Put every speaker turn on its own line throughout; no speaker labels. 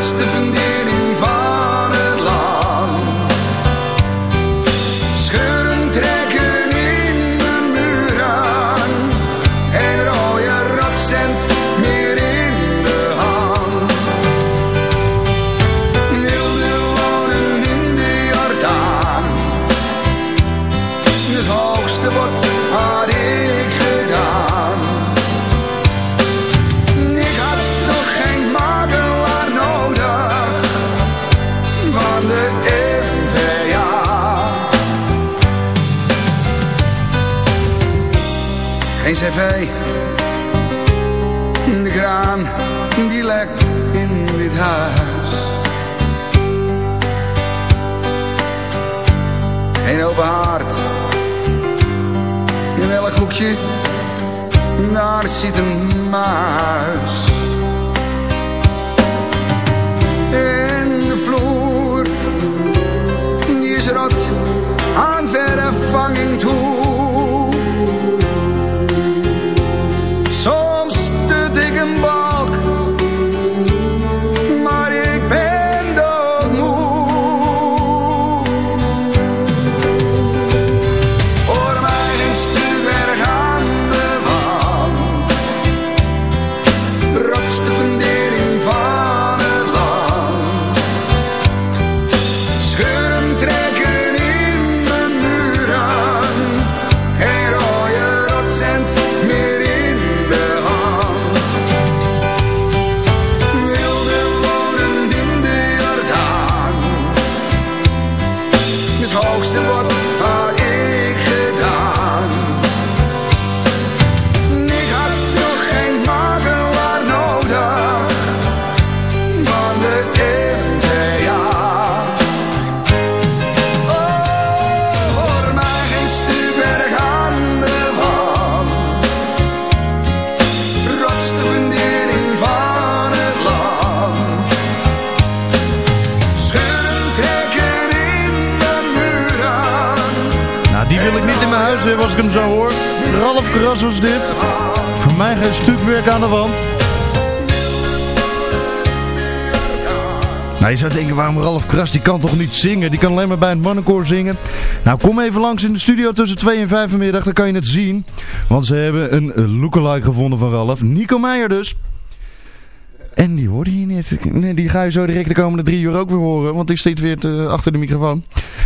fundering Cv, de kraan die lekt in dit huis. Geen open haard, in elk hoekje, daar zit een muis. En de vloer, die is rot aan de wand.
Nou, je zou denken, waarom Ralf Kras? Die kan toch niet zingen? Die kan alleen maar bij het mannenkoor zingen. Nou, kom even langs in de studio tussen 2 en 5 vanmiddag. Dan kan je het zien. Want ze hebben een lookalike gevonden van Ralf. Nico Meijer dus. En die hoorde je net. Die ga je zo direct de komende drie uur ook weer horen. Want die staat weer te- achter de microfoon.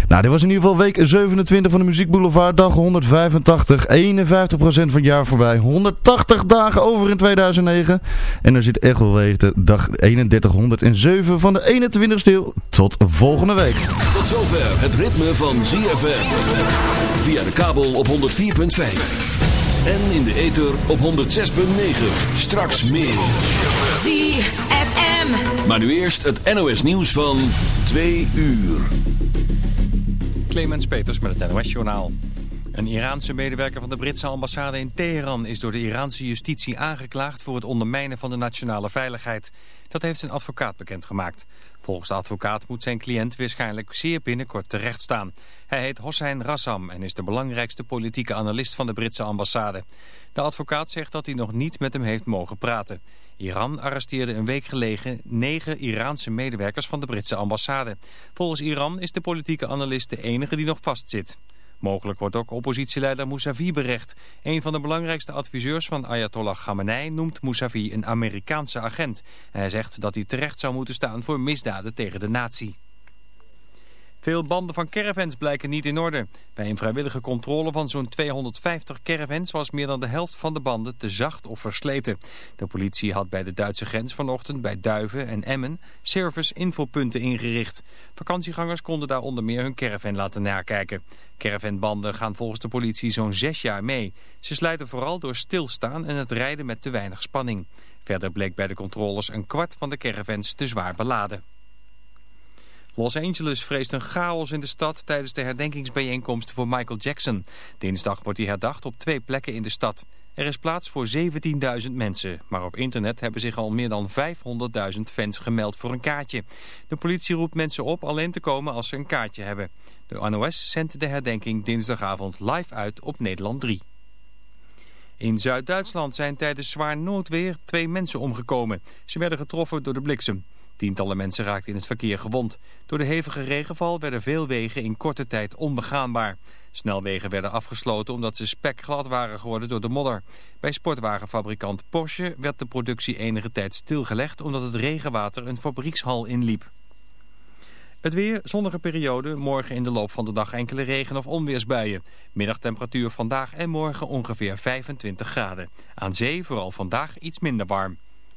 Nou, dit was in ieder geval week 27 van de Muziek Boulevard. Dag 185. 51% van het jaar voorbij. 180 dagen over in 2009. En er zit echt wel weten dag 3107 van de 21 stil. Tot volgende week.
Tot zover het ritme van ZFM. Via de kabel op 104.5. En in de ether op 106.9. Straks meer.
ZFM.
Maar nu eerst het NOS nieuws van 2 uur.
Clemens Peters met het NOS-journaal. Een Iraanse medewerker van de Britse ambassade in Teheran is door de Iraanse justitie aangeklaagd voor het ondermijnen van de nationale veiligheid. Dat heeft zijn advocaat bekendgemaakt. Volgens de advocaat moet zijn cliënt waarschijnlijk zeer binnenkort terecht staan. Hij heet Hossein Rassam en is de belangrijkste politieke analist van de Britse ambassade. De advocaat zegt dat hij nog niet met hem heeft mogen praten. Iran arresteerde een week geleden negen Iraanse medewerkers van de Britse ambassade. Volgens Iran is de politieke analist de enige die nog vastzit. Mogelijk wordt ook oppositieleider Mousavi berecht. Een van de belangrijkste adviseurs van Ayatollah Khamenei noemt Mousavi een Amerikaanse agent. En hij zegt dat hij terecht zou moeten staan voor misdaden tegen de natie. Veel banden van caravans blijken niet in orde. Bij een vrijwillige controle van zo'n 250 caravans was meer dan de helft van de banden te zacht of versleten. De politie had bij de Duitse grens vanochtend bij Duiven en Emmen service-infopunten ingericht. Vakantiegangers konden daar onder meer hun caravan laten nakijken. Caravanbanden gaan volgens de politie zo'n zes jaar mee. Ze slijten vooral door stilstaan en het rijden met te weinig spanning. Verder bleek bij de controles een kwart van de caravans te zwaar beladen. Los Angeles vreest een chaos in de stad tijdens de herdenkingsbijeenkomsten voor Michael Jackson. Dinsdag wordt hij herdacht op twee plekken in de stad. Er is plaats voor 17.000 mensen, maar op internet hebben zich al meer dan 500.000 fans gemeld voor een kaartje. De politie roept mensen op alleen te komen als ze een kaartje hebben. De NOS zendt de herdenking dinsdagavond live uit op Nederland 3. In Zuid-Duitsland zijn tijdens zwaar noodweer twee mensen omgekomen. Ze werden getroffen door de bliksem. Tientallen mensen raakten in het verkeer gewond. Door de hevige regenval werden veel wegen in korte tijd onbegaanbaar. Snelwegen werden afgesloten omdat ze spekglad waren geworden door de modder. Bij sportwagenfabrikant Porsche werd de productie enige tijd stilgelegd omdat het regenwater een fabriekshal inliep. Het weer, zonnige periode, morgen in de loop van de dag enkele regen- of onweersbuien. Middagtemperatuur vandaag en morgen ongeveer 25 graden. Aan zee vooral vandaag iets minder warm.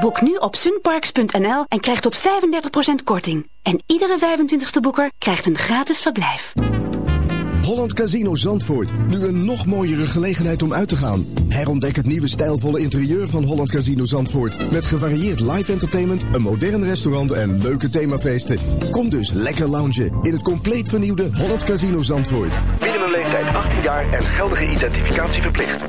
Boek nu op sunparks.nl en krijg tot 35% korting. En iedere 25ste boeker krijgt een gratis verblijf.
Holland Casino Zandvoort. Nu een nog mooiere gelegenheid om uit te gaan. Herontdek het nieuwe stijlvolle interieur van Holland Casino Zandvoort. Met gevarieerd live entertainment, een modern restaurant en leuke themafeesten. Kom dus lekker loungen in het compleet vernieuwde Holland Casino Zandvoort.
Binnen een leeftijd 18 jaar en geldige identificatie verplicht.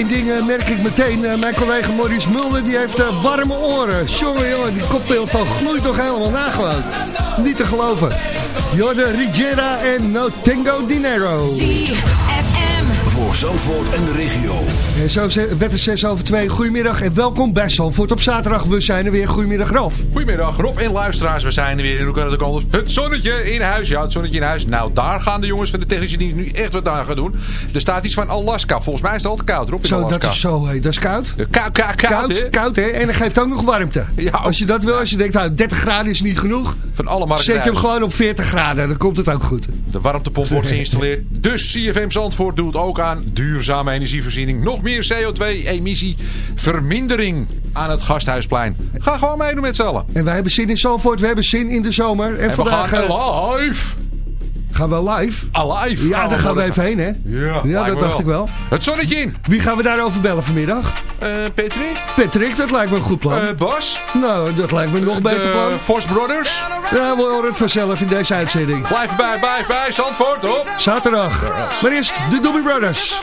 Één ding eh, merk ik meteen. Eh, mijn collega Maurice Mulder die heeft eh, warme oren. Jongen, jongen, die van gloeit toch helemaal na gewoon. Niet te geloven. Jorde Rigera en No Tengo Dinero.
Voor Zandvoort en de regio.
En zo werd het 6 over 2. Goedemiddag en welkom bij Zandvoort op zaterdag. We zijn er weer. Goedemiddag Rob.
Goedemiddag Rob en luisteraars. We zijn er weer in de kant. Het zonnetje in huis. Ja, het zonnetje in huis. Nou, daar gaan de jongens van de technische dienst nu echt wat aan gaan doen. Er staat iets van Alaska. Volgens mij is het altijd koud Rob in
zo,
Alaska.
Dat is zo, hé. Dat is koud.
Koud, koud,
koud,
hè?
koud, hè? En dat geeft ook nog warmte. Ja, als je dat wil, als je denkt, nou, 30 graden is niet genoeg.
Van alle markten.
Zet je hem gewoon op 40 graden. Dan komt het ook goed.
De warmtepomp wordt geïnstalleerd. Dus CFM Zandvoort doet ook aan duurzame energievoorziening. Nog meer CO2-emissievermindering aan het Gasthuisplein. Ga gewoon meedoen met z'n allen.
En wij hebben zin in Zandvoort. We hebben zin in de zomer. En,
en
vandaag,
we gaan live.
Gaan we live?
Alive.
Ja, daar gaan we even heen, hè?
Ja,
ja dat dacht
wel.
ik wel.
Het zonnetje in.
Wie gaan we daarover bellen vanmiddag?
Uh, Patrick.
Patrick, dat lijkt me een goed plan.
Uh, Bas.
Nou, dat lijkt me een nog
de
beter plan.
Force Brothers.
Ja, we horen het vanzelf in deze uitzending.
Blijf bij, blijf bij. Zandvoort, op.
Zaterdag. Maar eerst de Doobie Brothers.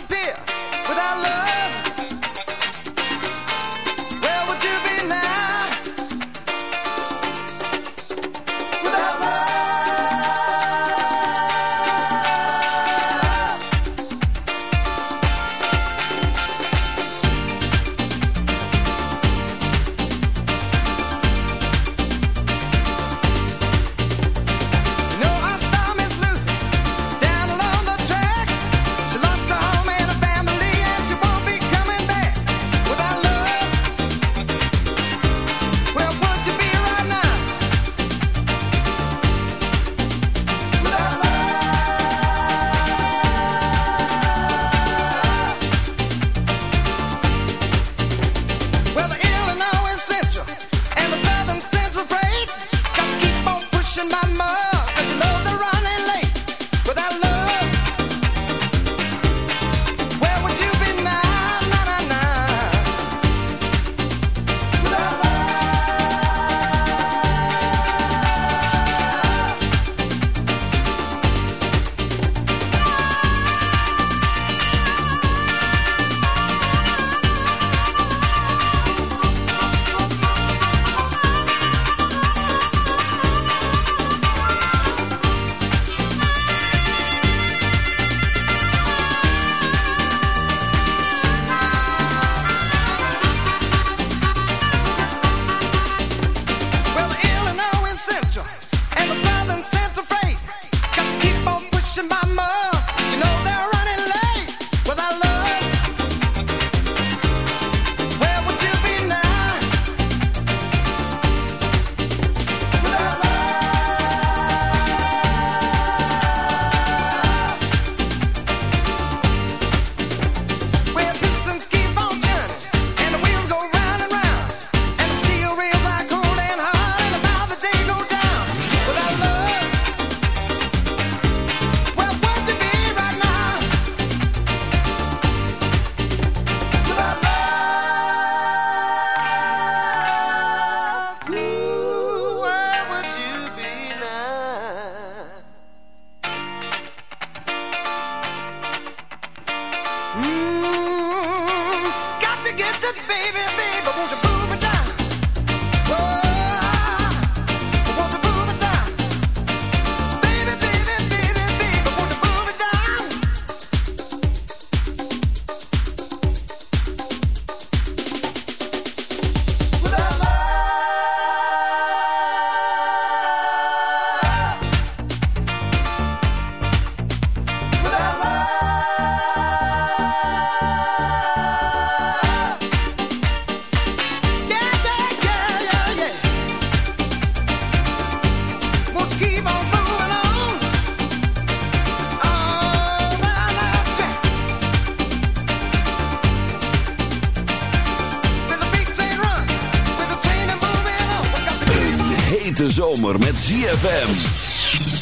ZFM.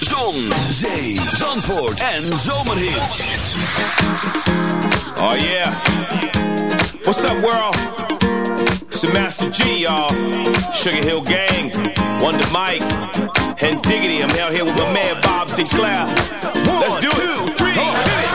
Zon, zee, zandvoort en zomerhits.
Oh yeah. What's up world? It's the Master G, y'all. Sugar Hill Gang, Wonder Mike, and Diggity. I'm out here with my man Bob Sinclair. Let's do it. Two, three, hit it.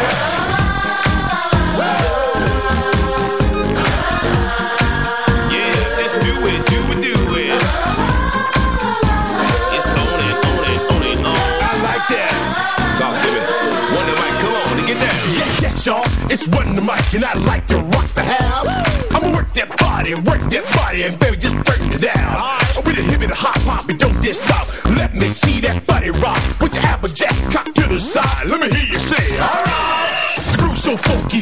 It's one the mic, and
I like to rock the house. I'ma work that body, work that body, and baby, just turn it down. With a hip and a hop hop, don't diss stop. Let me see that body rock. Put your applejack cock to the side. Let me hear you say, alright. The groove's so funky,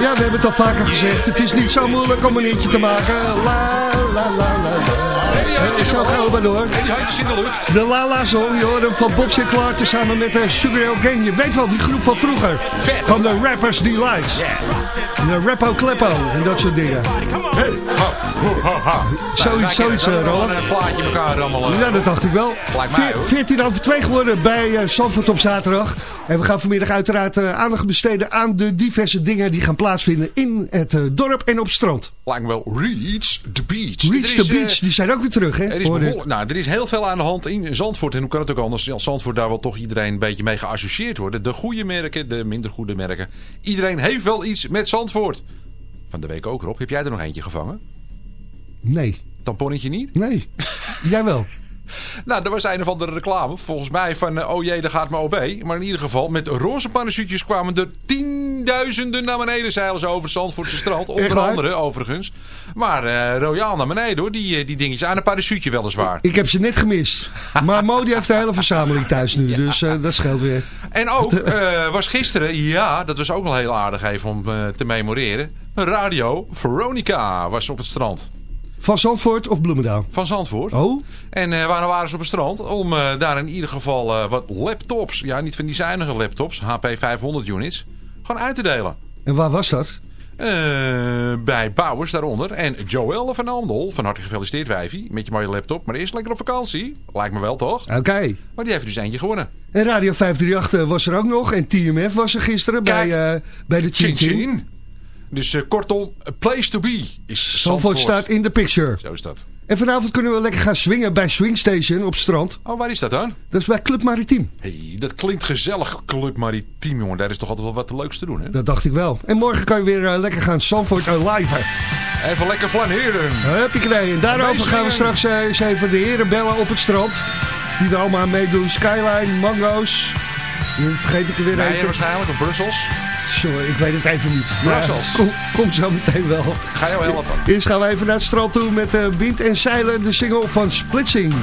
Ja, we hebben het al vaker gezegd. Het is niet zo moeilijk om een hitje te maken. La, la, la, la, la. Eh, Zo gaan we maar door.
de.
De Lala Song, je hoort hem van Bob Sinclair samen met de Sugar Gang. Je weet wel, die groep van vroeger. Van de Rappers Delight. De Rappo Kleppo en dat soort dingen.
Hey.
Zoiets, zoiets, eh, Rolf.
Een plaatje elkaar allemaal.
Ja, dat dacht ik wel.
Lijkt mij,
Veer-
hoor.
14 over 2 geworden bij eh Zandvoort op zaterdag. En we gaan vanmiddag uiteraard eh, aandacht besteden aan de diverse dingen die gaan plaatsvinden in het dorp en op het strand.
Lijkt me wel Reach the Beach.
Reach the Beach, die zijn ook weer terug, hè?
Er is, nou, er is heel veel aan de hand in Zandvoort. En hoe kan het ook anders? Als Zandvoort daar wel toch iedereen een beetje mee geassocieerd worden. De goede merken, de minder goede merken. Iedereen heeft wel iets met Zandvoort. Van de week ook, Rob. Heb jij er nog eentje gevangen?
Nee.
Tamponnetje niet?
Nee. Jij wel.
Nou, er was een of andere reclame. Volgens mij van, eh, oh jee, daar gaat me OB. Maar in ieder geval, met roze parachutjes kwamen er tienduizenden naar beneden zeilen ze over het Zandvoortse strand. Onder andere, overigens. Maar eh Royaal naar beneden, hoor. Die, eh, die dingetjes aan een parachutje weliswaar.
Ik heb ze net gemist. Maar Modi heeft de hele verzameling thuis nu, dus eh, dat scheelt weer.
En ook, was gisteren, ja, dat was ook wel heel aardig even om te memoreren. Radio Veronica was op het strand.
Van Zandvoort of Bloemendaal?
Van Zandvoort.
Oh?
En eh waarom waren ze op het strand? Om eh, daar in ieder geval eh, wat laptops, ja niet van die zuinige laptops, HP 500 units, gewoon uit te delen.
En waar was dat?
Bij Bouwers daaronder. En Joël van Andel, van harte gefeliciteerd wijfie, met je mooie laptop. Maar eerst lekker op vakantie. Lijkt me wel toch?
Oké.
Maar die heeft dus eentje gewonnen.
En Radio 538 was er ook nog. En TMF was er gisteren bij, bij de Chin
Chin
Chin.
Dus eh, kortom, a place to be is
Zandvoort staat in de picture.
Zo is dat.
En vanavond kunnen we lekker gaan swingen bij Swing Station op het strand.
Oh, waar is dat dan?
Dat is bij Club Maritiem.
hey, dat klinkt gezellig, Club Maritiem, jongen. Daar is toch altijd wel wat leuks te doen, hè?
Dat dacht ik wel. En morgen kan je weer eh, lekker gaan Zandvoort uh, live.
Even lekker flaneren.
Huppakee. En daarover gaan we straks eh, eens even de heren bellen op het strand. Die er allemaal aan meedoen. Skyline, Mango's. Nu vergeet ik er weer
Meijer
even.
waarschijnlijk, of Brussels.
Sorry, ik weet het even niet. Maar,
Brussels.
kom, kom zo meteen wel.
Ga jou helpen.
Eerst gaan we even naar het strand toe met eh, Wind en Zeilen, de single van Splitsing.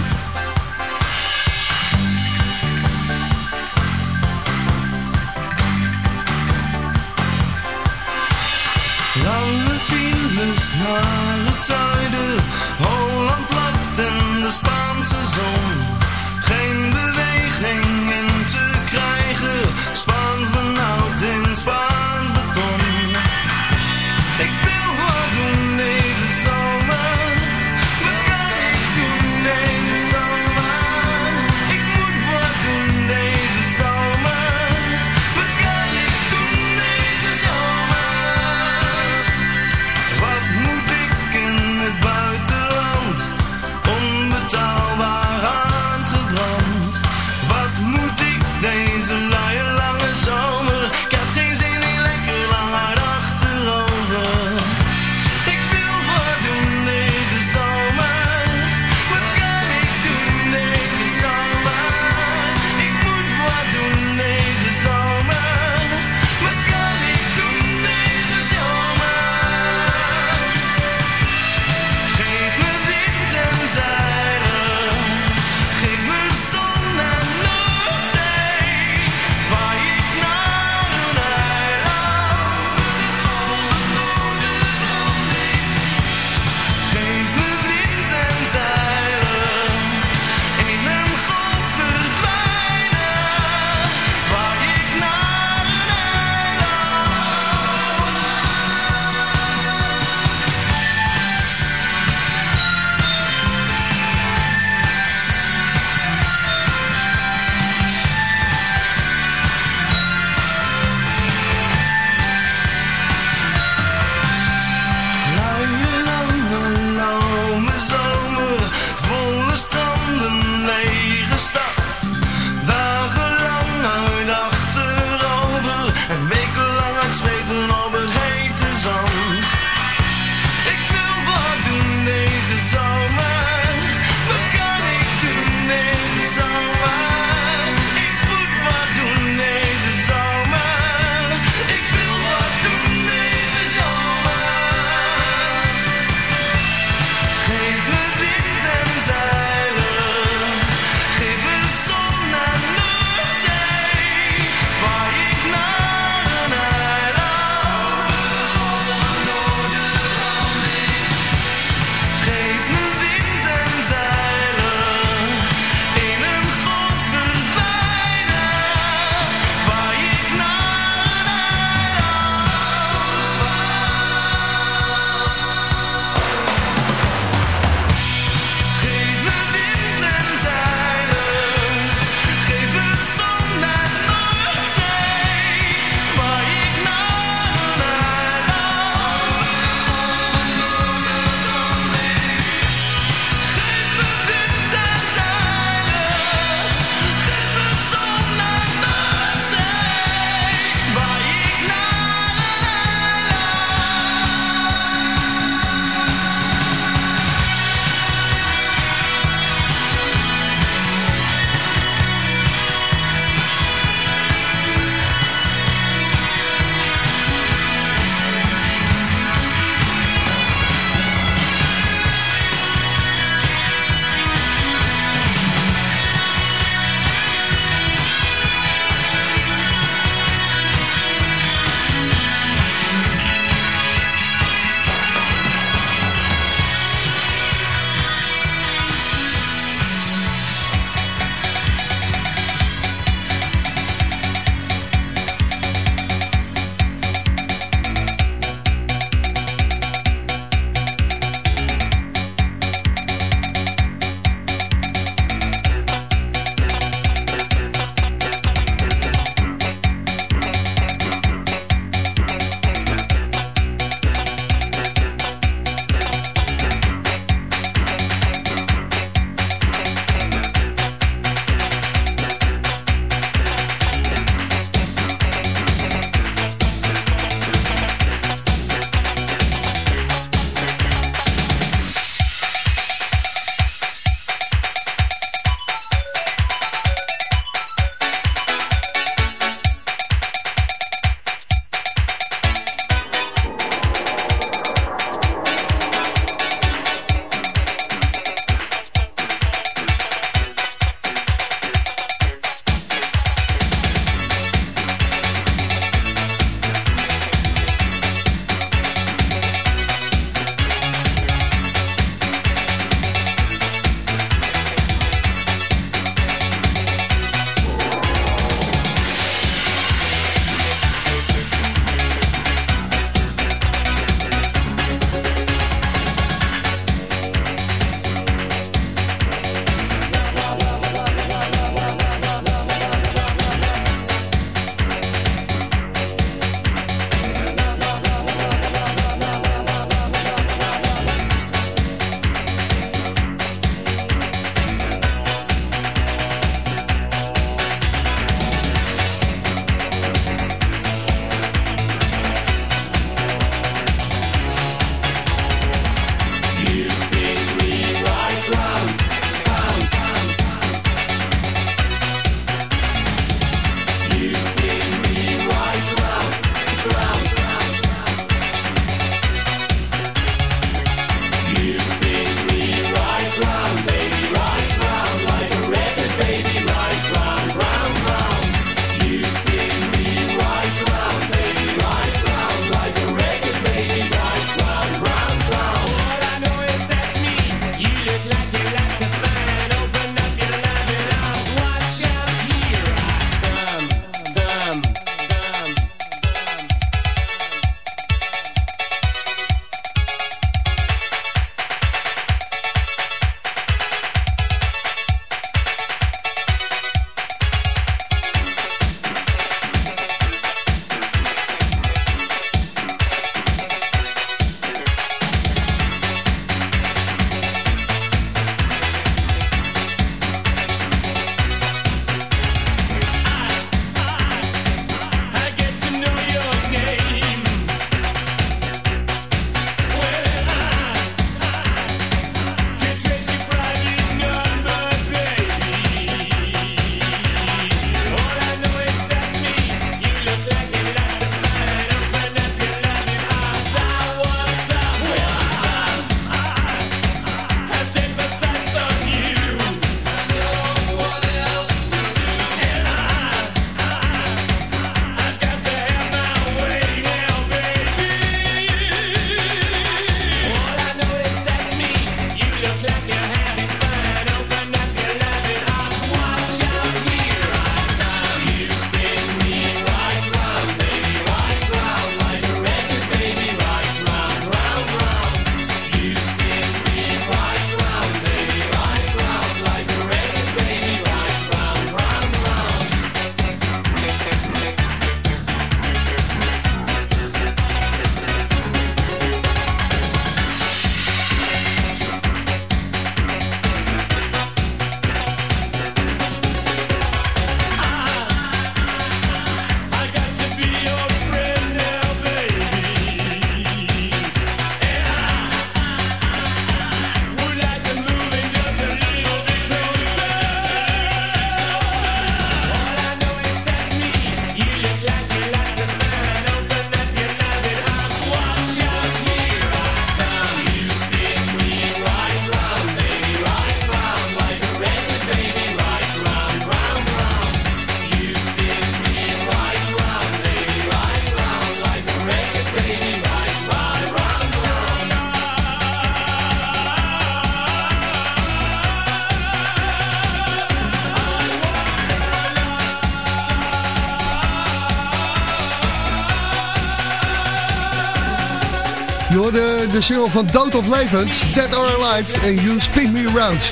De
single van Dood of Levend, Dead or Alive en You Spin Me Round.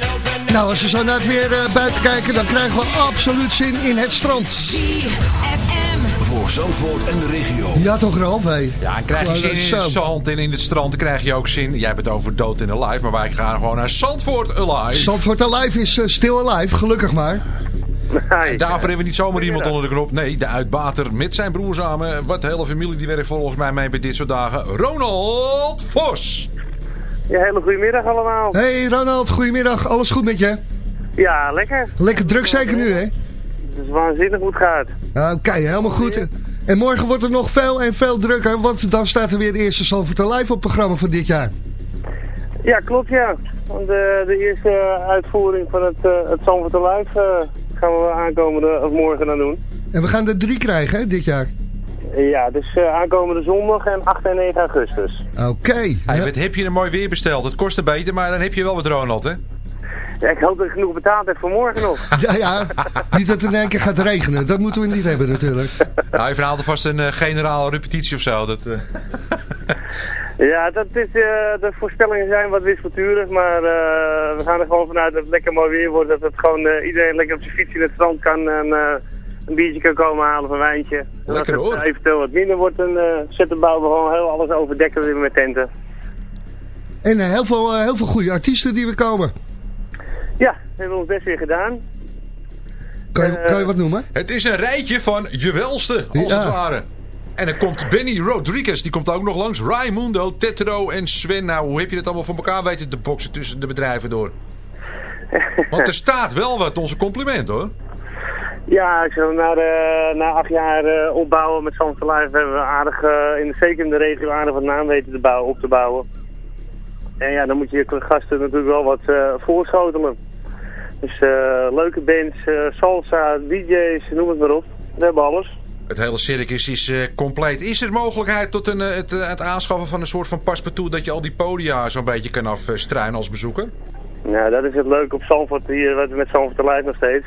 Nou, als we zo naar het weer uh, buiten kijken, dan krijgen we absoluut zin in het strand.
Voor Zandvoort en de regio.
Ja, toch Ralf, hé.
Ja, en krijg je zin in het zand en in het strand, dan krijg je ook zin. Jij hebt het over Dood in Alive, maar wij gaan gewoon naar Zandvoort Alive.
Zandvoort Alive is uh, stil alive, gelukkig maar.
En daarvoor hebben we niet zomaar iemand onder de knop. Nee, de uitbater met zijn broer samen. Wat de hele familie die werkt volgens mij mee bij dit soort dagen. Ronald Vos.
Ja, hele goedemiddag allemaal.
Hey Ronald, goedemiddag. Alles goed met je?
Ja, lekker.
Lekker druk zeker nu, hè?
Het is waanzinnig hoe het gaat.
Oké, helemaal goed. En morgen wordt het nog veel en veel drukker, want dan staat er weer de eerste Zalvoort Live op programma van dit jaar.
Ja, klopt ja. De, de eerste uitvoering van het, uh, het Zalvoort Live uh, gaan we aankomende of morgen dan doen.
En we gaan er drie krijgen, hè, dit jaar?
Ja, dus uh, aankomende zondag en 8 en 9 augustus.
Oké. Okay.
Hey, heb je een mooi weer besteld? Het kostte beter, maar dan heb je wel wat Ronald, hè?
Ja, ik hoop dat ik genoeg betaald heb voor morgen nog.
ja, ja. Niet dat het in één keer gaat regenen. Dat moeten we niet hebben natuurlijk.
Nou, je verhaalt alvast een uh, generale repetitie of zo. Dat, uh...
ja, dat is, uh, de voorspellingen zijn wat wisselturig. Maar we gaan er gewoon vanuit dat het lekker mooi weer wordt. Dat het gewoon iedereen lekker op zijn fiets in het strand kan. En een biertje kan komen halen of een wijntje.
Lekker,
en als
het
hoor. eventueel wat minder wordt, dan zetten bouwen we gewoon heel alles overdekken weer met tenten.
En heel, veel, heel veel goede artiesten die we komen.
Ja, we hebben ons best weer gedaan.
Kan je, uh, kan je wat noemen?
Het is een rijtje van je welste, als ja. het ware. En dan komt Benny Rodriguez, die komt ook nog langs. Raimundo, Tetro en Sven. Nou, hoe heb je dat allemaal voor elkaar weten te boksen tussen de bedrijven door? Want er staat wel wat, onze compliment hoor.
Ja, we na, de, na acht jaar uh, opbouwen met Zandvoort Live hebben we aardig, uh, in de, zeker in de regio, aardig wat naam weten te bouwen, op te bouwen. En ja, dan moet je je gasten natuurlijk wel wat uh, voorschotelen. Dus leuke bands, salsa, DJ's, noem het maar op. We hebben alles.
Het hele circus is compleet. Is er mogelijkheid tot een, het, het, aanschaffen van een soort van paspartout... dat je al die podia zo'n beetje kan afstruinen als bezoeker?
Nou, dat is het leuke op Zandvoort hier, wat we met Zandvoort te lijf nog steeds.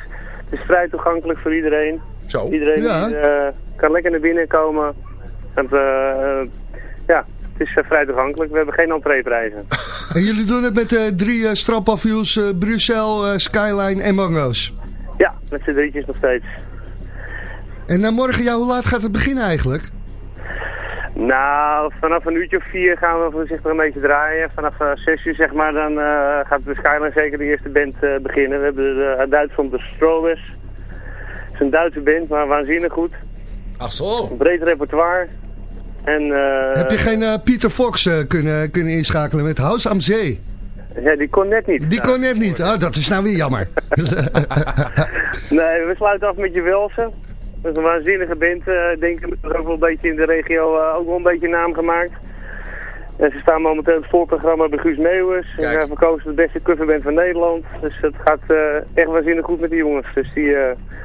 Het is vrij toegankelijk voor iedereen.
Zo?
Iedereen
ja.
die, kan lekker naar binnen komen. En, ja, het is uh, vrij toegankelijk. We hebben geen entreeprijzen.
en jullie doen het met uh, drie uh, Brussel, Skyline en Mango's?
Ja, met z'n drietjes nog steeds.
En morgen, ja, hoe laat gaat het beginnen eigenlijk?
Nou, vanaf een uurtje of vier gaan we voorzichtig een beetje draaien. Vanaf zes uur, zeg maar, dan gaat de Skyline zeker de eerste band beginnen. We hebben de, uit Duitsland de Strobes. Het is een Duitse band, maar waanzinnig goed.
Ach zo.
Een breed repertoire. En, uh,
Heb je geen uh, Pieter Fox uh, kunnen, kunnen inschakelen met House am Zee?
Ja, die kon net niet.
Die
nou,
kon net niet. Oh, dat is nou weer jammer.
nee, we sluiten af met je Welsen. Dat is een waanzinnige band. Ik denk dat ook wel een beetje in de regio ook wel een beetje naam gemaakt. En ze staan momenteel in het voorprogramma bij Guus Meeuwers. Ze zijn verkozen de beste coverband van Nederland. Dus het gaat echt waanzinnig goed met die jongens. Dus die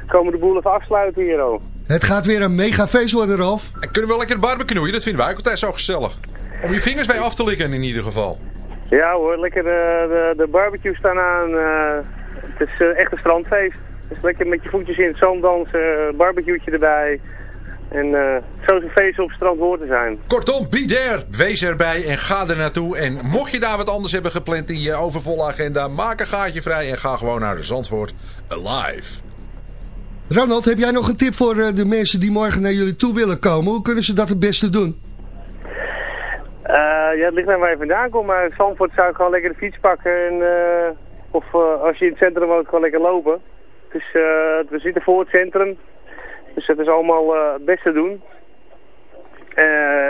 komen de boel even afsluiten hier ook.
Het gaat weer een mega feest worden, Ralf.
En kunnen we lekker barbecuen? Dat vinden wij ook altijd zo gezellig. Om je vingers bij af te likken in ieder geval.
Ja hoor, lekker de, de, de barbecue staan aan. Uh, het is uh, echt een strandfeest. Dus lekker met je voetjes in het zand dansen, barbecue'tje erbij. En uh, zo is een feest op het strand hoort te zijn.
Kortom, be there. Wees erbij en ga er naartoe. En mocht je daar wat anders hebben gepland in je overvolle agenda, maak een gaatje vrij en ga gewoon naar de Zandvoort Alive.
Ronald, heb jij nog een tip voor de mensen die morgen naar jullie toe willen komen? Hoe kunnen ze dat het beste doen?
Uh, ja, het ligt aan waar je vandaan komt, maar in Zandvoort zou ik gewoon lekker de fiets pakken. En, uh, of uh, als je in het centrum woont, gewoon lekker lopen. Dus we zitten voor het centrum. Dus dat is allemaal het beste doen.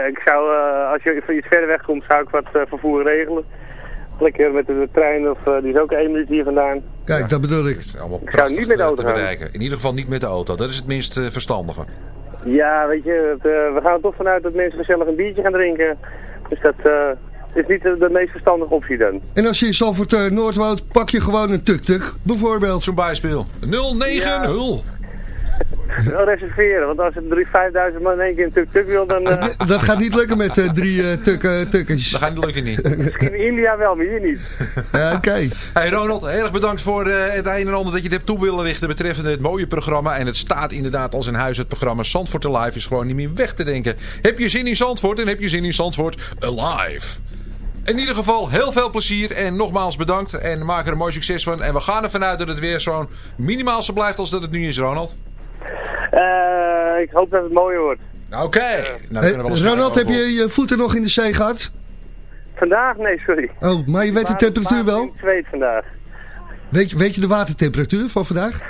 ik zou, als je iets verder weg komt, zou ik wat vervoer regelen. Lekker met de trein, of die is ook één minuut hier vandaan.
Kijk, ja. dat bedoel ik.
ik zou niet met de auto gaan.
In ieder geval niet met de auto, dat is het minst verstandige.
Ja, weet je, het, we gaan er toch vanuit dat mensen gezellig een biertje gaan drinken. Dus dat uh, is niet de, de, meest verstandige optie dan.
En als je in Salford uh, Noord woont, pak je gewoon een tuk-tuk, bijvoorbeeld.
Zo'n bijspeel. 090. Ja.
wel reserveren, want als er 3.000, 5.000 man in één keer een tuk-tuk wil, dan... Uh...
Dat gaat niet lukken met uh, drie uh, tuk, tukkers.
Dat gaat niet lukken niet.
Misschien in India wel, maar hier niet.
Oké. Okay.
Hey Ronald, heel erg bedankt voor het een en ander dat je dit toe willen richten betreffende het mooie programma. En het staat inderdaad als in huis. Het programma Zandvoort Alive is gewoon niet meer weg te denken. Heb je zin in Zandvoort en heb je zin in Zandvoort Alive. In ieder geval heel veel plezier en nogmaals bedankt. En maak er een mooi succes van. En we gaan ervan uit dat het weer zo'n minimaal zo blijft als dat het nu is, Ronald.
Uh, ik hoop dat het mooier wordt.
Oké. Okay. Uh,
nou, hey, Ronald, heb je je voeten nog in de zee gehad?
Vandaag? Nee, sorry.
Oh, maar je weet de temperatuur wel?
Ik zweet vandaag.
Weet je, weet je de watertemperatuur van vandaag?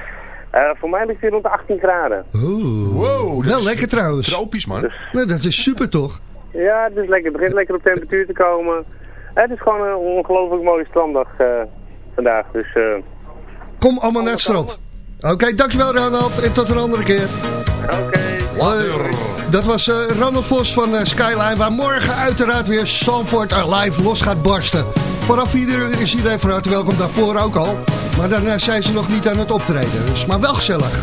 Uh, voor mij ligt hij rond de 18 graden.
Oeh. Wow, wel lekker trouwens.
Tropisch man. Dus...
Nou, dat is super toch?
Ja, het is lekker. Het begint lekker op temperatuur te komen. Het is gewoon een ongelooflijk mooie stranddag uh, vandaag. Dus, uh,
Kom allemaal naar het strand. Oké, okay, dankjewel Ronald. En tot een andere keer.
Oké.
Okay. Dat was uh, Ronald Vos van uh, Skyline. Waar morgen uiteraard weer Sanford Live los gaat barsten. Vanaf 4 uur is iedereen van harte welkom. Daarvoor ook al. Maar dan zijn ze nog niet aan het optreden. Dus, maar wel gezellig.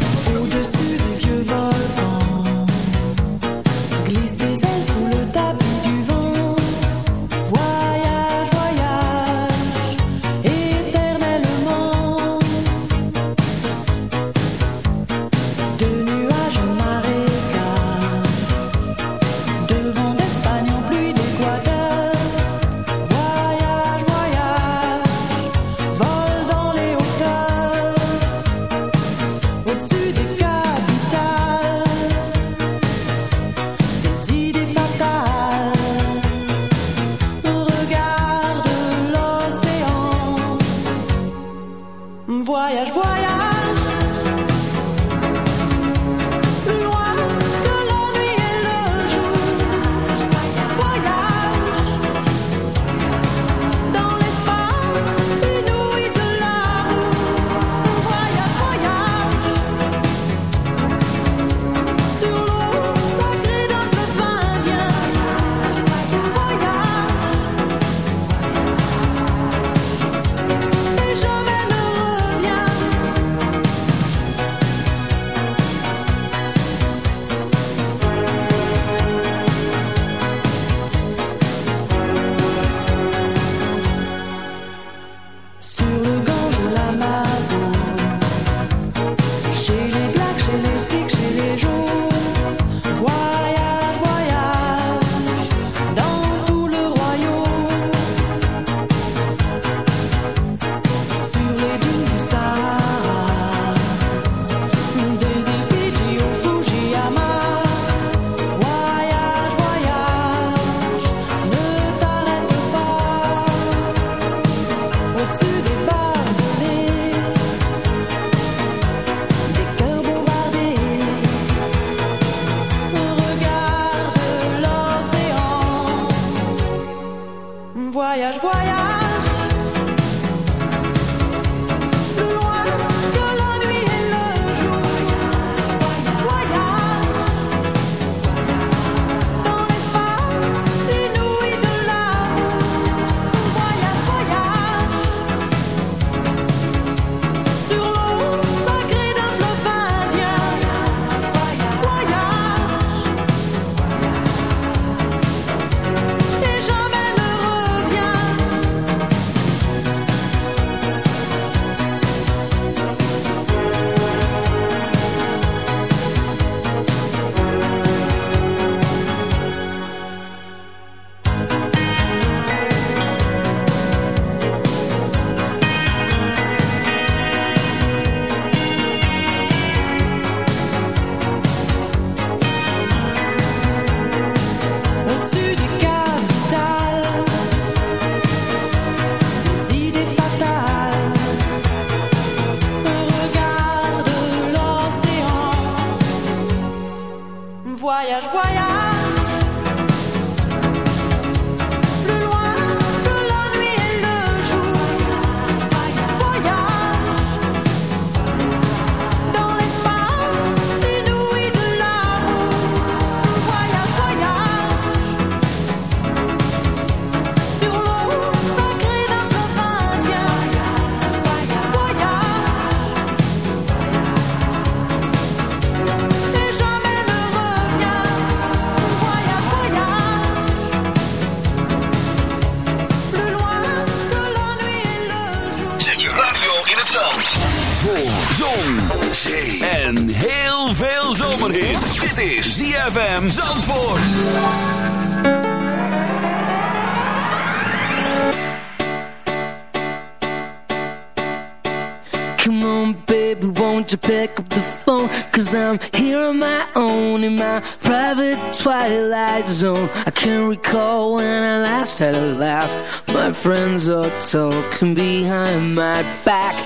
Talking behind my back.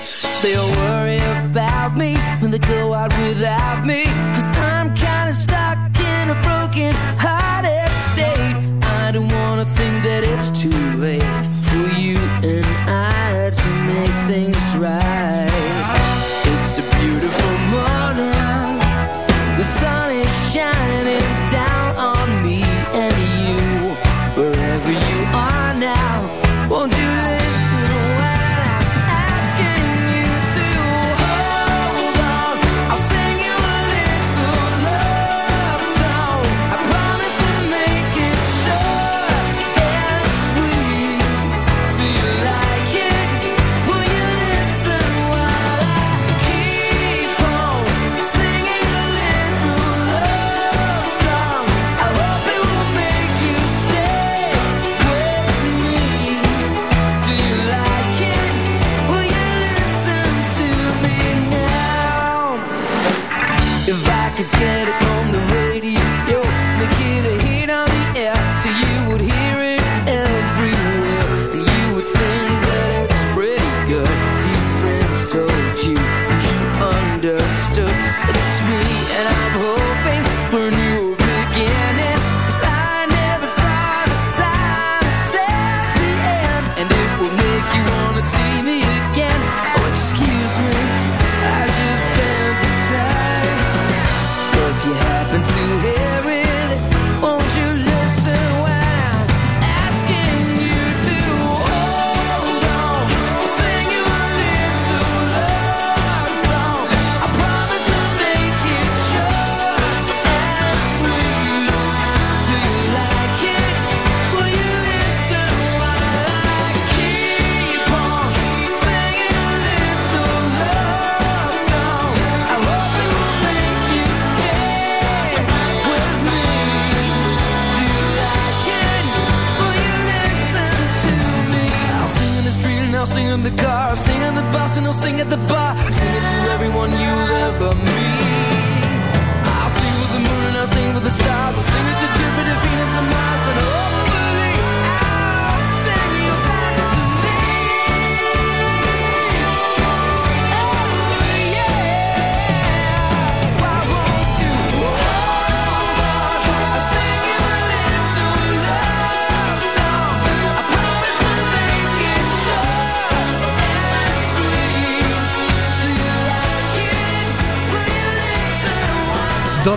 They'll worry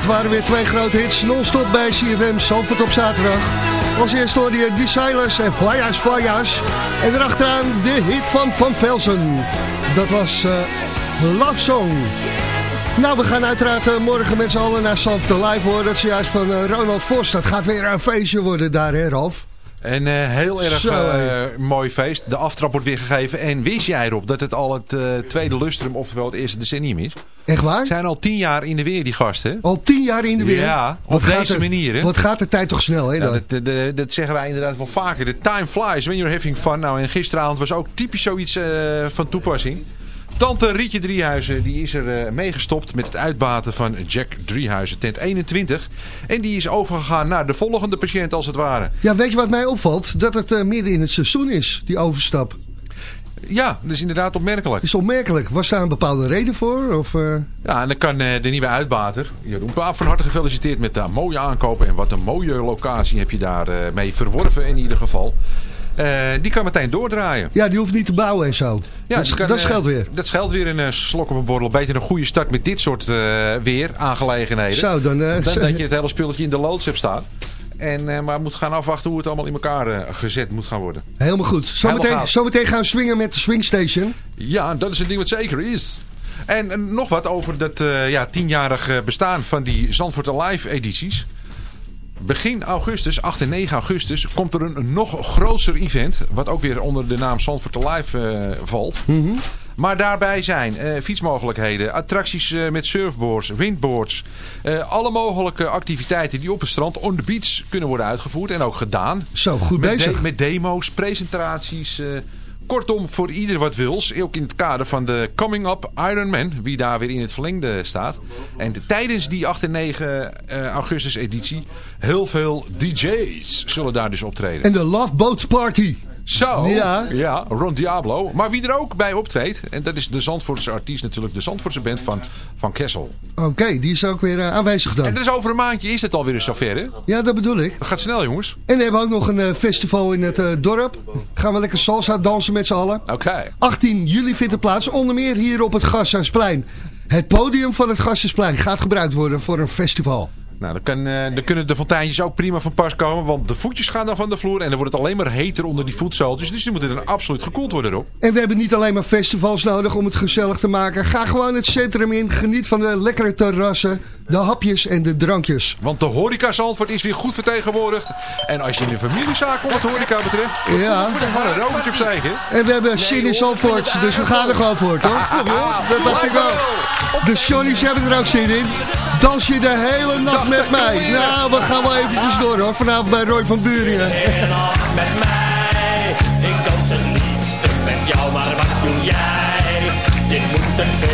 waren weer twee grote hits. Non-stop bij CFM Zandvoort op zaterdag. Als eerste hoorde je Designers en Voyage Voyage. En erachteraan de hit van Van Velsen. Dat was eh, Love Song. Nou, we gaan uiteraard eh, morgen met z'n allen naar Zandvoort Live horen. Dat is juist van eh, Ronald Vos. Dat gaat weer een feestje worden daar, hè Ralf?
Een eh, heel erg eh, mooi feest. De aftrap wordt weer gegeven. En wist jij erop dat het al het eh, tweede lustrum, oftewel het eerste decennium is?
Echt waar?
Zijn al tien jaar in de weer, die gasten.
Al tien jaar in de weer.
Ja, op deze
er-
manier. Hè?
Wat gaat de tijd toch snel, hè?
Dat, dat, dat- dat zeggen wij inderdaad wel vaker. The time flies when you're having fun. Nou, en gisteravond was ook typisch zoiets van toepassing. Tante Rietje Driehuizen die is er eh, meegestopt met het uitbaten van Jack Driehuizen tent 21. En die is overgegaan naar de volgende patiënt als het ware.
Ja, weet je wat mij opvalt? Dat het eh, midden in het seizoen is, die overstap.
Ja, dat is inderdaad opmerkelijk.
is opmerkelijk. Was daar een bepaalde reden voor? Of, eh,
Ja, en dan kan de nieuwe uitbater, Jeroen Paap, van harte gefeliciteerd met de mooie aankopen. En wat een mooie locatie heb je daar mee verworven in ieder geval. Eh, die kan meteen doordraaien.
Ja, die hoeft niet te bouwen en zo.
Ja,
dat
kan,
dat
eh,
scheelt weer.
Dat scheelt weer een eh, slok op een borrel. Beter een goede start met dit soort weer aangelegenheden.
Zo, dan,
dan dat je het hele spulletje in de loods hebt staan. En, eh, maar moet gaan afwachten hoe het allemaal in elkaar gezet moet gaan worden.
Helemaal goed. Zometeen, zometeen gaan we swingen met de Swingstation.
Ja, dat is het ding wat zeker is. En nog wat over dat ja, tienjarig bestaan van die Zandvoort Alive edities. Begin augustus, 8 en 9 augustus, komt er een nog groter event. Wat ook weer onder de naam Zandvoort Alive eh, valt. Maar daarbij zijn eh, fietsmogelijkheden, attracties eh, met surfboards, windboards. alle mogelijke activiteiten die op het strand, on the beach, kunnen worden uitgevoerd en ook gedaan.
Zo, goed
met
bezig.
de- met demo's, presentaties. Kortom, voor ieder wat wils. Ook in het kader van de Coming Up Ironman. Wie daar weer in het verlengde staat. En de- tijdens die 8 en 9 eh, augustus editie. Heel veel DJ's zullen daar dus optreden.
En de Love Boat Party.
Zo,
Ja.
ja. Ron Diablo. Maar wie er ook bij optreedt, en dat is de Zandvoortse artiest natuurlijk, de Zandvoortse band van, van Kessel.
Oké, die is ook weer eh, aanwezig dan.
En dus over een maandje is het alweer eens zover, hè?
Ja, dat bedoel ik.
Dat gaat snel, jongens.
En we hebben ook nog een eh, festival in het eh, dorp. Gaan we lekker salsa dansen met z'n allen.
Oké.
18 juli vindt er plaats, onder meer hier op het Gasthuisplein. Het podium van het Gasthuisplein gaat gebruikt worden voor een festival.
Nou, dan, kan, eh, dan kunnen de fonteintjes ook prima van pas komen, want de voetjes gaan dan van de vloer en dan wordt het alleen maar heter onder die voetzooltjes. Dus die moeten dan absoluut gekoeld worden, Rob.
En we hebben niet alleen maar festivals nodig om het gezellig te maken. Ga gewoon het centrum in, geniet van de lekkere terrassen, de hapjes en de drankjes.
Want de horeca Zandvoort is weer goed vertegenwoordigd. En als je in een familiezaak komt wat horeca betreft,
Ja.
gewoon een rokertje opzij, hè?
En we hebben zin in Zandvoort, dus we gaan er gewoon voor, toch? Dat dacht ik wel. De Johnny's hebben er ook zin in. Dans je de hele nacht met mij? Nou, we gaan wel eventjes door hoor, vanavond bij Roy van Buringen.
met mij. Ik dans het liefste met jou, maar wat doe jij? Dit moet een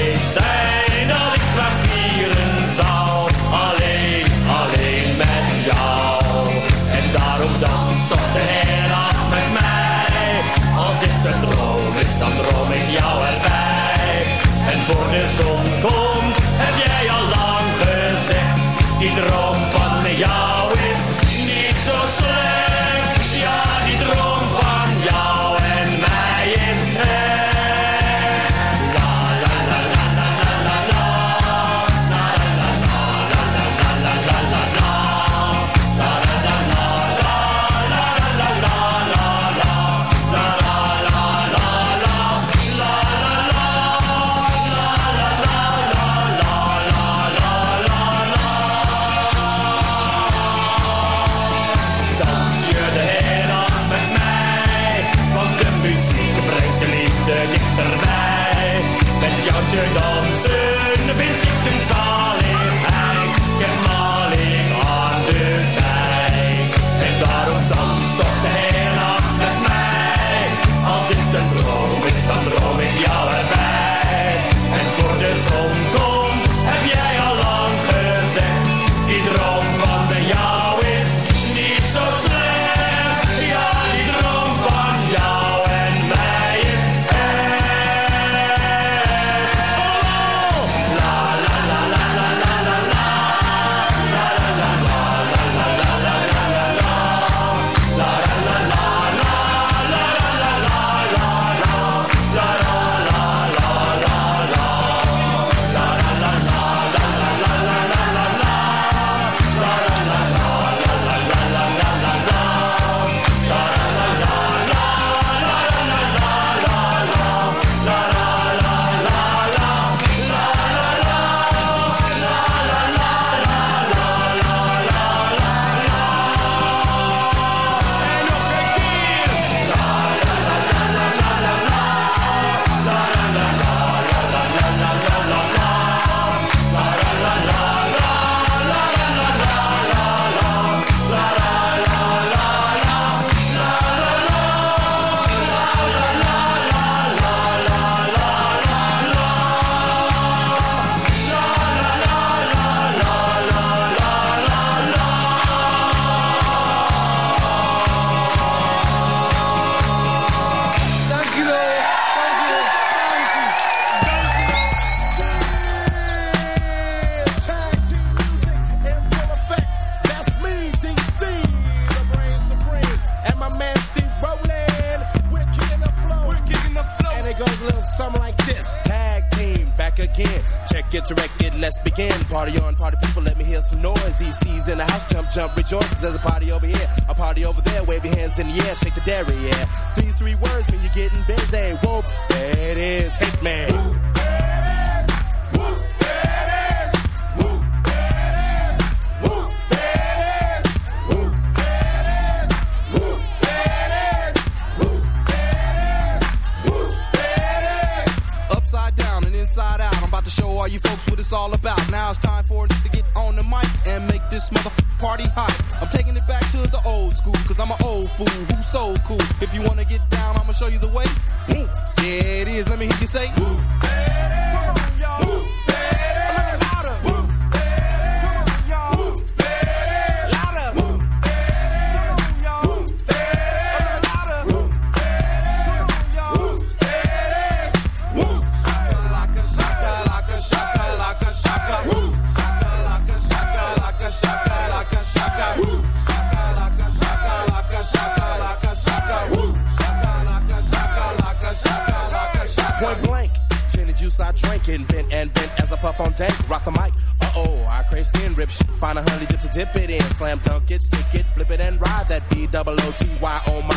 Slam dunk it, stick it, flip it and ride that B double O T Y oh my.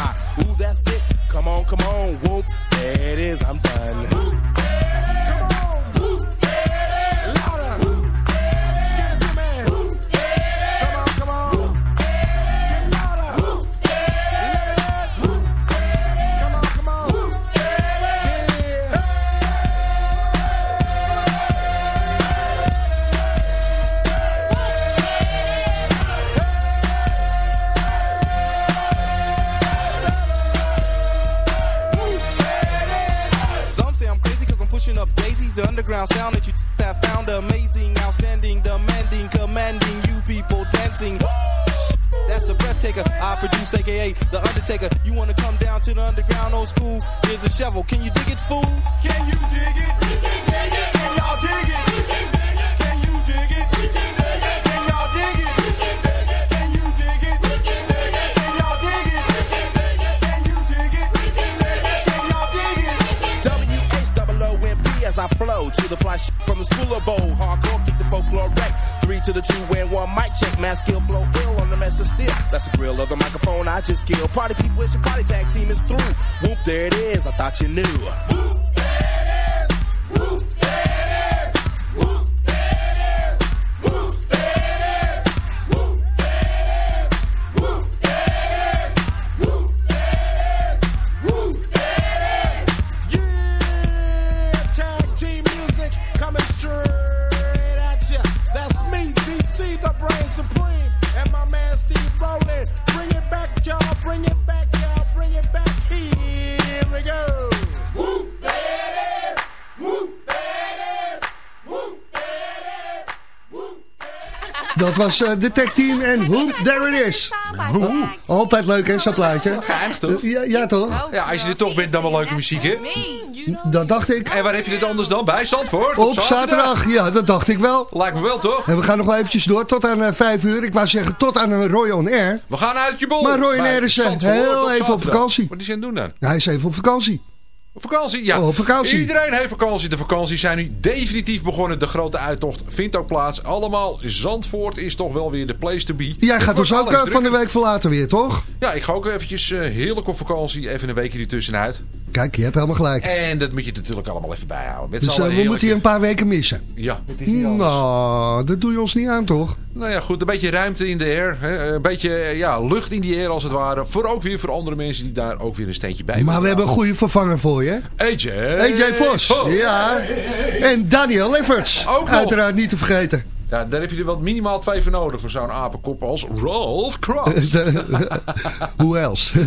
Was eh, de tech team en Whoop, there it is. Oeh, altijd leuk hè, zo'n plaatje.
Geinig toch?
Ja, ja toch?
Ja, als je er toch bent, dan wel leuke muziek, hè?
Dat dacht ik.
En waar heb je dit anders dan? Bij Zandvoort?
Op zaterdag, ja, dat dacht ik wel.
Lijkt me wel, toch?
En we gaan nog wel eventjes door tot aan eh, vijf uur. Ik wou zeggen tot aan een Roy on Air.
We gaan uit je bol.
Maar Roy on Air is eh, heel
op
even op vakantie.
Wat is hij aan het doen dan?
Hij is even op vakantie.
Vakantie? Ja.
Oh, vakantie.
Iedereen heeft vakantie. De vakanties zijn nu definitief begonnen. De grote uittocht vindt ook plaats. Allemaal Zandvoort is toch wel weer de place to be.
Jij gaat ons ook eh, van de week verlaten weer, toch?
Ja, ik ga ook eventjes eh, heerlijk op vakantie. Even een weekje ertussenuit.
Kijk, je hebt helemaal gelijk.
En dat moet je natuurlijk allemaal even bijhouden. Met
Dus eh, we moeten hier een paar weken missen.
Ja, het is niet anders.
Nou, dat doe je ons niet aan, toch?
Nou ja, goed. Een beetje ruimte in de air. Hè? Een beetje eh, ja, lucht in die air als het ware. Voor ook weer voor andere mensen die daar ook weer een steentje bij
Maar we hebben een goede vervanger voor je.
AJ.
AJ Vos. Ja. En Daniel Lefferts.
Ook nog.
Uiteraard niet te vergeten.
Ja, daar heb je er wel minimaal twee voor nodig voor zo'n apenkop als Rolf Cross.
Hoe else?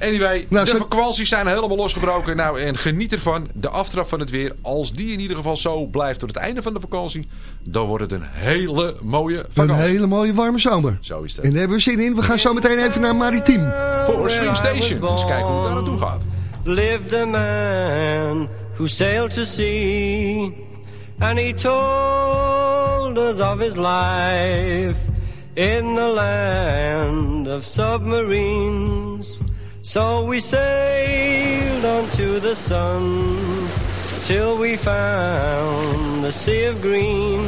Anyway,
Nou,
de
zo-
vakanties zijn helemaal losgebroken. Nou, en geniet ervan. De aftrap van het weer, als die in ieder geval zo blijft tot het einde van de vakantie, dan wordt het een hele mooie
Een
vakantie.
hele mooie warme zomer.
Zo is het.
En daar hebben we zin in. We gaan zo meteen even naar Maritiem.
Voor Swing Station. Eens kijken hoe het daar naartoe gaat.
lived a man who sailed to sea, and he told us of his life in the land of submarines. So we sailed on to the sun till we found the sea of green,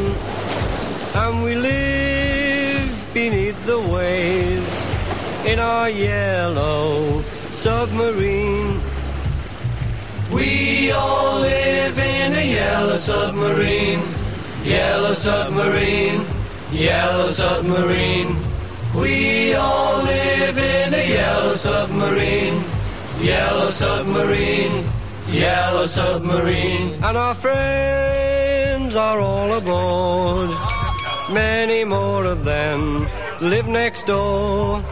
and we lived beneath the waves in our yellow submarine. We all live in a yellow submarine, yellow submarine, yellow submarine. We all live in a yellow submarine, yellow submarine,
yellow submarine.
And our friends are all aboard. Many more of them live next door.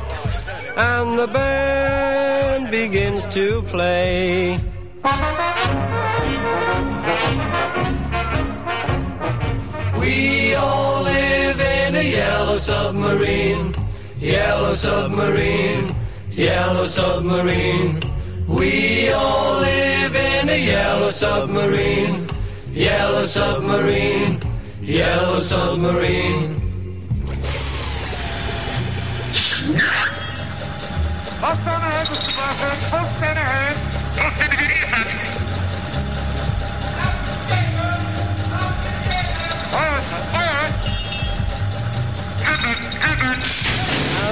And the band begins to play.
We all live in a yellow submarine, yellow submarine, yellow submarine. We all live in a yellow submarine, yellow submarine, yellow submarine.
De heup, vast aan de heup.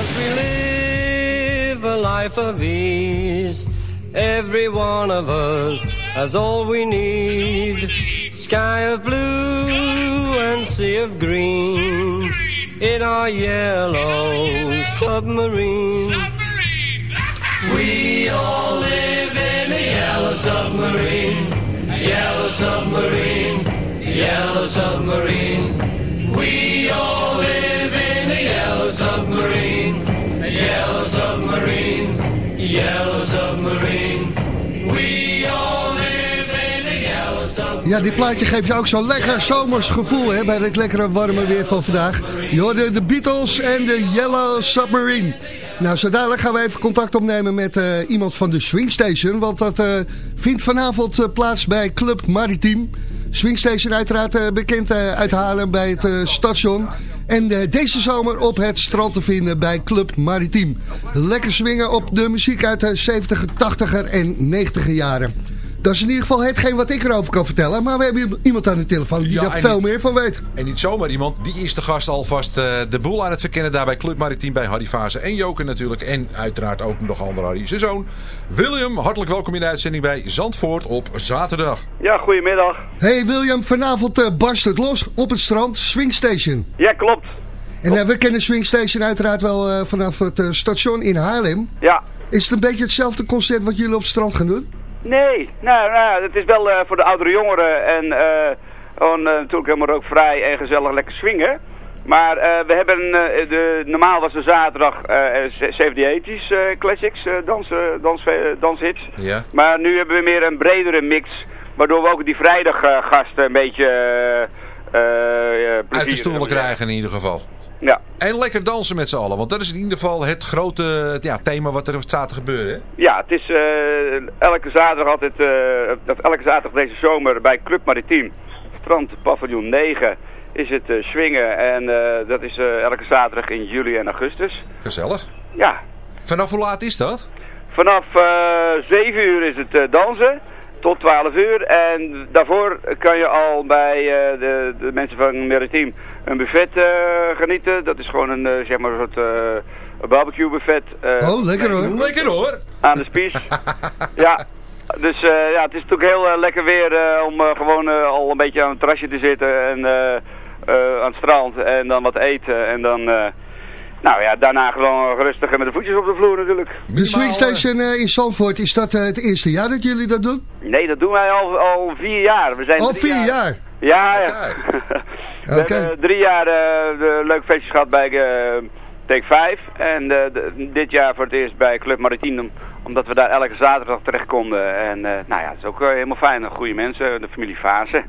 We live a life of ease, every one of us has all we need. Sky of blue and sea of green in our yellow submarine.
We all live in a yellow submarine, yellow submarine, yellow submarine. We all yellow submarine, yellow submarine. We all live in a yellow submarine.
Ja, dit plaatje geeft je ook zo'n lekker zomers gevoel hè, bij dit lekkere warme weer van vandaag. Je hoorde de Beatles en de Yellow Submarine. Nou, zo dadelijk gaan we even contact opnemen met eh, iemand van de Swing Station. Want dat eh, vindt vanavond eh, plaats bij Club Maritiem. Swing Station uiteraard eh, bekend eh, uit bij het eh, station. En deze zomer op het strand te vinden bij Club Maritiem. Lekker swingen op de muziek uit de 70er, 80er en 90er jaren. Dat is in ieder geval hetgeen wat ik erover kan vertellen. Maar we hebben iemand aan de telefoon die
Ja,
daar veel meer van weet.
En niet zomaar iemand, die is de gast alvast eh, de boel aan het verkennen daar bij Club Maritiem bij Harry Fase en Joker natuurlijk. En uiteraard ook nog andere Harry, zijn zoon. William, hartelijk welkom in de uitzending bij Zandvoort op zaterdag.
Ja, goedemiddag.
Hey William, vanavond eh, barst het los op het strand, Swing Station.
Ja, klopt.
En eh, we kennen Swing Station uiteraard wel vanaf het station in Haarlem.
Ja.
Is het een beetje hetzelfde concept wat jullie op het strand gaan doen?
Nee, nou, nou het is wel eh, voor de oudere jongeren en eh, gewoon eh, natuurlijk helemaal rookvrij en gezellig lekker swingen. Maar eh, we hebben, eh, de, normaal was de zaterdag eh 70-80s eh, classics, dans, dans, danshits.
Ja.
Maar nu hebben we meer een bredere mix, waardoor we ook die vrijdag gasten een beetje
Uit de stoelen krijgen in ieder geval.
Ja.
En lekker dansen met z'n allen, want dat is in ieder geval het grote ja, thema wat er staat te gebeuren. Hè?
Ja, het is eh, elke zaterdag altijd, eh, dat elke zaterdag deze zomer bij Club Maritiem, strand paviljoen 9, is het eh, swingen en dat is elke zaterdag in juli en augustus.
Gezellig.
Ja.
Vanaf hoe laat is dat?
Vanaf eh 7 uur is het dansen tot 12 uur en daarvoor kan je al bij de, de mensen van Maritiem een buffet eh, genieten. Dat is gewoon een, eh, zeg maar, een soort eh, barbecue buffet. eh,
Oh, lekker hoor.
Lekker hoor.
aan de spies. ja, dus eh, ja, het is natuurlijk heel lekker weer eh, om gewoon eh, al een beetje aan het terrasje te zitten en eh, eh, aan het strand en dan wat eten en dan, eh, nou ja, daarna gewoon rustig met de voetjes op de vloer natuurlijk.
De Swing Station eh, in Zandvoort, is dat het eerste jaar dat jullie dat doen?
Nee, dat doen wij al, al vier jaar. We zijn
Al vier jaar?
Ja, ja. We hebben drie jaar eh, de leuke feestjes gehad bij eh Take 5. En eh, de- dit jaar voor het eerst bij Club Maritiem. Omdat we daar elke zaterdag terecht konden. En eh, nou ja, het is ook eh, helemaal fijn. Goede mensen, de familie Fase.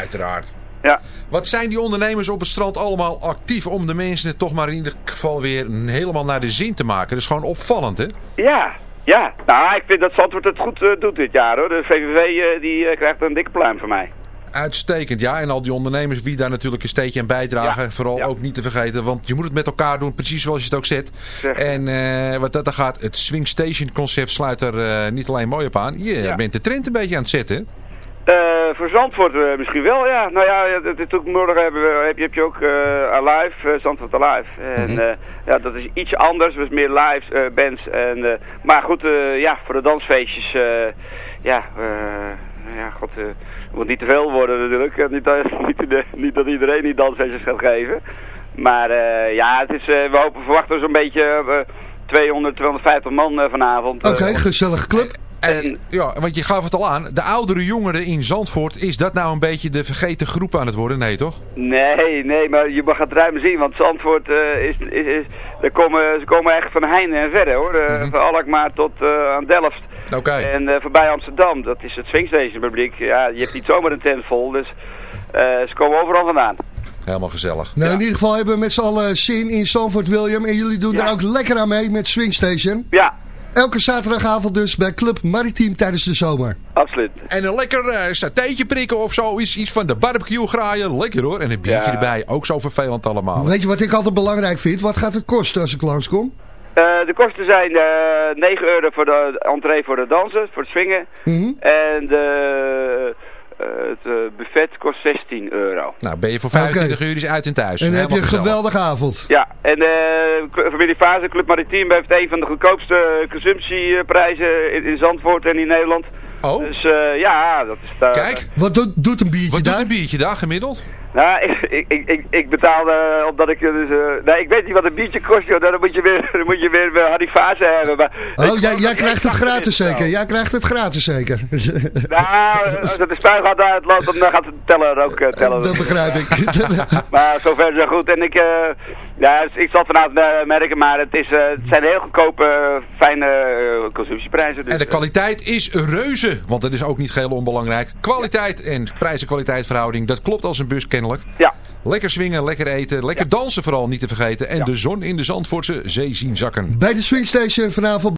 Uiteraard.
Ja.
Wat zijn die ondernemers op het strand allemaal actief om de mensen toch maar in ieder geval weer helemaal naar de zin te maken? Dat is gewoon opvallend, hè?
Ja, ja. Nou, ik vind dat Zandvoort het goed eh, doet dit jaar hoor. De VVV eh, die eh, krijgt een dikke pluim van mij.
Uitstekend, ja. En al die ondernemers, wie daar natuurlijk een steekje aan bijdragen. vooral ook niet te vergeten, want je moet het met elkaar doen, precies zoals je het ook zet. En eh, wat dat dan gaat, het Swing Station concept sluit er eh, niet alleen mooi op aan. Je bent de trend een beetje aan het zetten.
Eh, voor Zandvoort misschien wel, ja. Nou ja, het- morgen hebben we, heb, je, heb je ook Alive, Zandvoort Alive. En
Mhm.
ja, dat is iets anders, dus meer live bands. En, maar goed, ja, voor de dansfeestjes, ja, eh, ja, god, eh, het moet niet te veel worden natuurlijk. Eh, Niet, dat- niet, de- niet dat iedereen die dansfeestjes gaat geven. Maar eh, ja, het is, eh, we hopen, verwachten zo'n beetje eh, 200, 250 man eh, vanavond.
Oké,
Eh,
gezellige club.
En, ja, want je gaf het al aan. De oudere jongeren in Zandvoort. Is dat nou een beetje de vergeten groep aan het worden? Nee, toch?
Nee, nee, maar je mag het ruim zien, want Zandvoort eh, is, is, is, er komen, ze komen echt van heinde en verre hoor. Uh, Van Alkmaar tot uh, aan Delft.
Oké.
En uh, voorbij Amsterdam, dat is het Swingstation publiek. Ja, je hebt niet zomaar een tent vol, dus ze komen overal vandaan.
Helemaal gezellig.
Nou, ja. in ieder geval hebben we met z'n allen zin in Zandvoort, William. En jullie doen ja. er ook lekker aan mee met Swingstation.
Ja,
Elke zaterdagavond dus bij Club Maritiem tijdens de zomer.
Absoluut.
En een lekker uh, satéetje prikken of zo. Iets, iets van de barbecue graaien. Lekker hoor. En een biertje ja. erbij. Ook zo vervelend allemaal.
Weet je wat ik altijd belangrijk vind? Wat gaat het kosten als ik langskom?
Uh, de kosten zijn uh, 9 euro voor de entree voor de dansen, voor het swingen.
Mhm.
Mm -hmm. En de... Uh, het uh, buffet kost 16 euro.
Nou, ben je voor 25 okay. uur is uit en thuis.
En dan heb je een geweldige avond.
Ja, en uh, familie Fase Club Maritiem heeft een van de goedkoopste consumptieprijzen in, in Zandvoort en in Nederland.
Oh.
Dus ja, dat is.
Kijk.
Wat doet, doet een biertje
Wat
daar?
doet een biertje daar gemiddeld?
Nou, ik, ik, ik, ik betaalde omdat ik dus... Uh, nee, ik weet niet wat een biertje kost, joh. Dan moet je weer, dan moet je weer uh, Harry Fase hebben. Maar,
oh, jij, jij krijgt het gratis zeker? Jij krijgt het gratis zeker?
nou, als het de spuigat uitloopt, dan gaat de teller ook uh, tellen.
Dat begrijp ik.
maar zover zo goed. En ik, ja, ik zal het vanavond merken, maar het, is, het zijn heel goedkope, fijne consumptieprijzen. Dus,
en de kwaliteit is reuze, want dat is ook niet geheel onbelangrijk. Kwaliteit en prijzen-kwaliteit verhouding, dat klopt als een bus kennelijk.
Ja.
Lekker swingen, lekker eten, lekker ja. dansen vooral niet te vergeten. En ja. de zon in de Zandvoortse zee zien zakken.
Bij de Swingstation vanavond